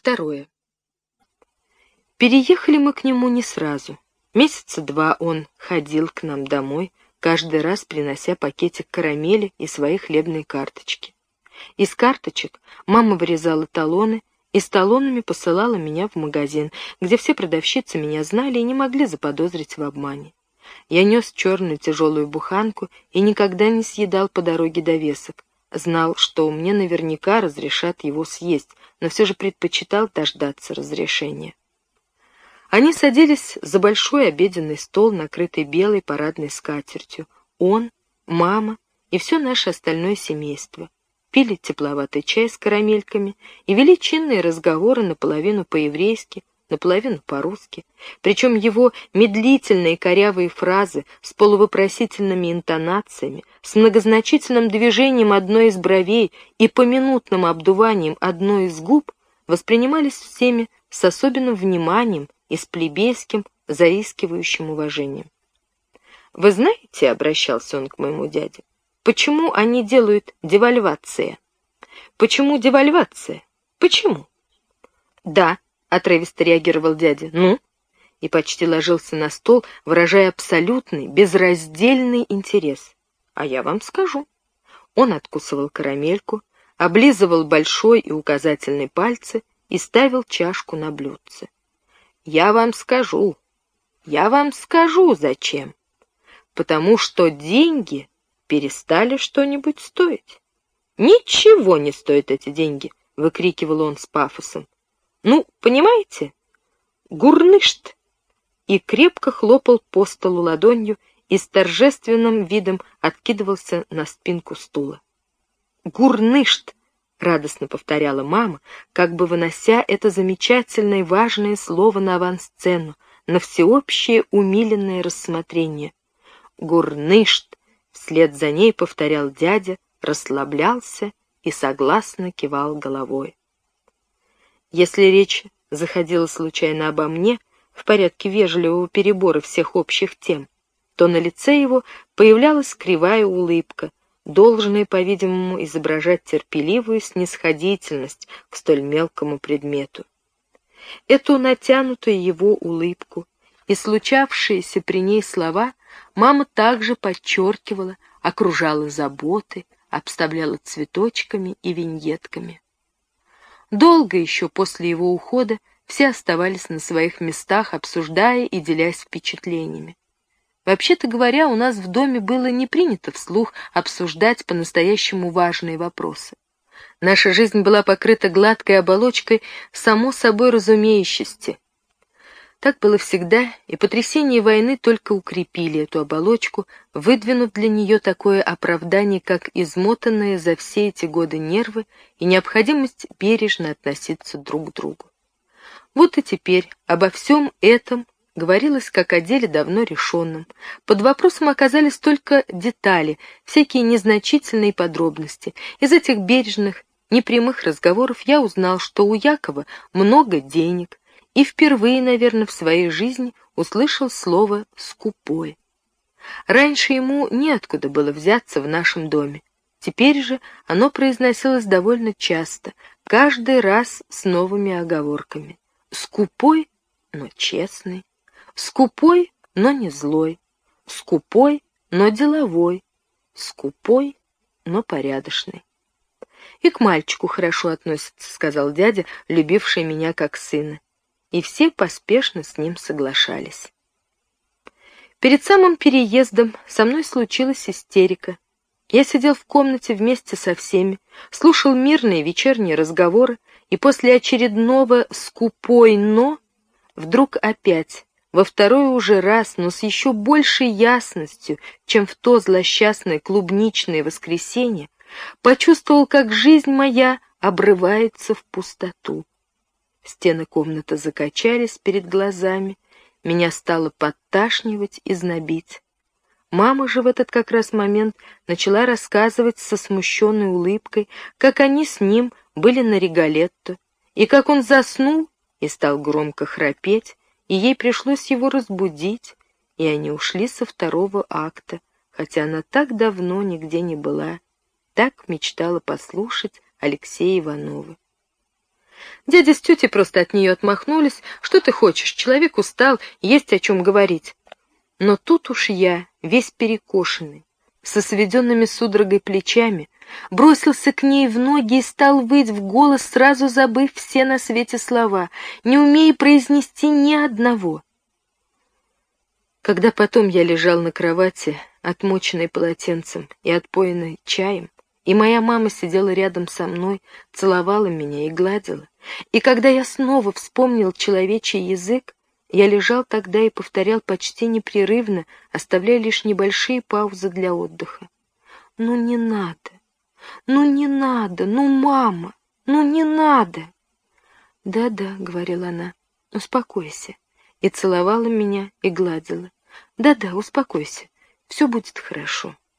Второе. Переехали мы к нему не сразу. Месяца два он ходил к нам домой, каждый раз принося пакетик карамели и свои хлебные карточки. Из карточек мама вырезала талоны и с талонами посылала меня в магазин, где все продавщицы меня знали и не могли заподозрить в обмане. Я нес черную тяжелую буханку и никогда не съедал по дороге довесок. Знал, что мне наверняка разрешат его съесть, но все же предпочитал дождаться разрешения. Они садились за большой обеденный стол, накрытый белой парадной скатертью. Он, мама и все наше остальное семейство. Пили тепловатый чай с карамельками и вели чинные разговоры наполовину по-еврейски, наполовину по-русски. Причем его медлительные корявые фразы с полувопросительными интонациями, с многозначительным движением одной из бровей и поминутным обдуванием одной из губ воспринимались всеми с особенным вниманием и с плебейским, заискивающим уважением. «Вы знаете, — обращался он к моему дяде, — почему они делают девальвация? Почему девальвация? Почему?» «Да, — отрывисто реагировал дядя, — ну?» И почти ложился на стол, выражая абсолютный, безраздельный интерес. «А я вам скажу». Он откусывал карамельку, облизывал большой и указательный пальцы и ставил чашку на блюдце. Я вам скажу, я вам скажу, зачем. Потому что деньги перестали что-нибудь стоить. Ничего не стоят эти деньги, выкрикивал он с пафосом. Ну, понимаете? Гурнышт! И крепко хлопал по столу ладонью и с торжественным видом откидывался на спинку стула. Гурнышт! — радостно повторяла мама, как бы вынося это замечательное и важное слово на авансцену, на всеобщее умиленное рассмотрение. «Гурнышт!» — вслед за ней повторял дядя, расслаблялся и согласно кивал головой. Если речь заходила случайно обо мне, в порядке вежливого перебора всех общих тем, то на лице его появлялась кривая улыбка — должное, по-видимому, изображать терпеливую снисходительность к столь мелкому предмету. Эту натянутую его улыбку и случавшиеся при ней слова мама также подчеркивала, окружала заботы, обставляла цветочками и виньетками. Долго еще после его ухода все оставались на своих местах, обсуждая и делясь впечатлениями. Вообще-то говоря, у нас в доме было не принято вслух обсуждать по-настоящему важные вопросы. Наша жизнь была покрыта гладкой оболочкой само собой разумеющести. Так было всегда, и потрясения войны только укрепили эту оболочку, выдвинув для нее такое оправдание, как измотанные за все эти годы нервы и необходимость бережно относиться друг к другу. Вот и теперь обо всем этом говорилось как о деле давно решенном. Под вопросом оказались только детали, всякие незначительные подробности. Из этих бережных, непрямых разговоров я узнал, что у Якова много денег, и впервые, наверное, в своей жизни услышал слово «скупой». Раньше ему неоткуда было взяться в нашем доме. Теперь же оно произносилось довольно часто, каждый раз с новыми оговорками. Скупой, но честный. Скупой, но не злой. Скупой, но деловой. Скупой, но порядочный. И к мальчику хорошо относится, сказал дядя, любивший меня как сына. И все поспешно с ним соглашались. Перед самым переездом со мной случилась истерика. Я сидел в комнате вместе со всеми, слушал мирные вечерние разговоры, и после очередного «скупой но» вдруг опять во второй уже раз, но с еще большей ясностью, чем в то злосчастное клубничное воскресенье, почувствовал, как жизнь моя обрывается в пустоту. Стены комнаты закачались перед глазами, меня стало подташнивать и знобить. Мама же в этот как раз момент начала рассказывать со смущенной улыбкой, как они с ним были на Регалетто, и как он заснул и стал громко храпеть, и ей пришлось его разбудить, и они ушли со второго акта, хотя она так давно нигде не была, так мечтала послушать Алексея Иванова. Дядя с тетей просто от нее отмахнулись. Что ты хочешь, человек устал, есть о чем говорить. Но тут уж я, весь перекошенный, со сведенными судорогой плечами, бросился к ней в ноги и стал выть в голос, сразу забыв все на свете слова, не умея произнести ни одного. Когда потом я лежал на кровати, отмоченной полотенцем и отпоенной чаем, и моя мама сидела рядом со мной, целовала меня и гладила, и когда я снова вспомнил человечий язык, я лежал тогда и повторял почти непрерывно, оставляя лишь небольшие паузы для отдыха. «Ну не надо! Ну не надо! Ну, мама! Ну не надо!» «Да-да», — говорила она, — «успокойся». И целовала меня, и гладила. «Да-да, успокойся, все будет хорошо».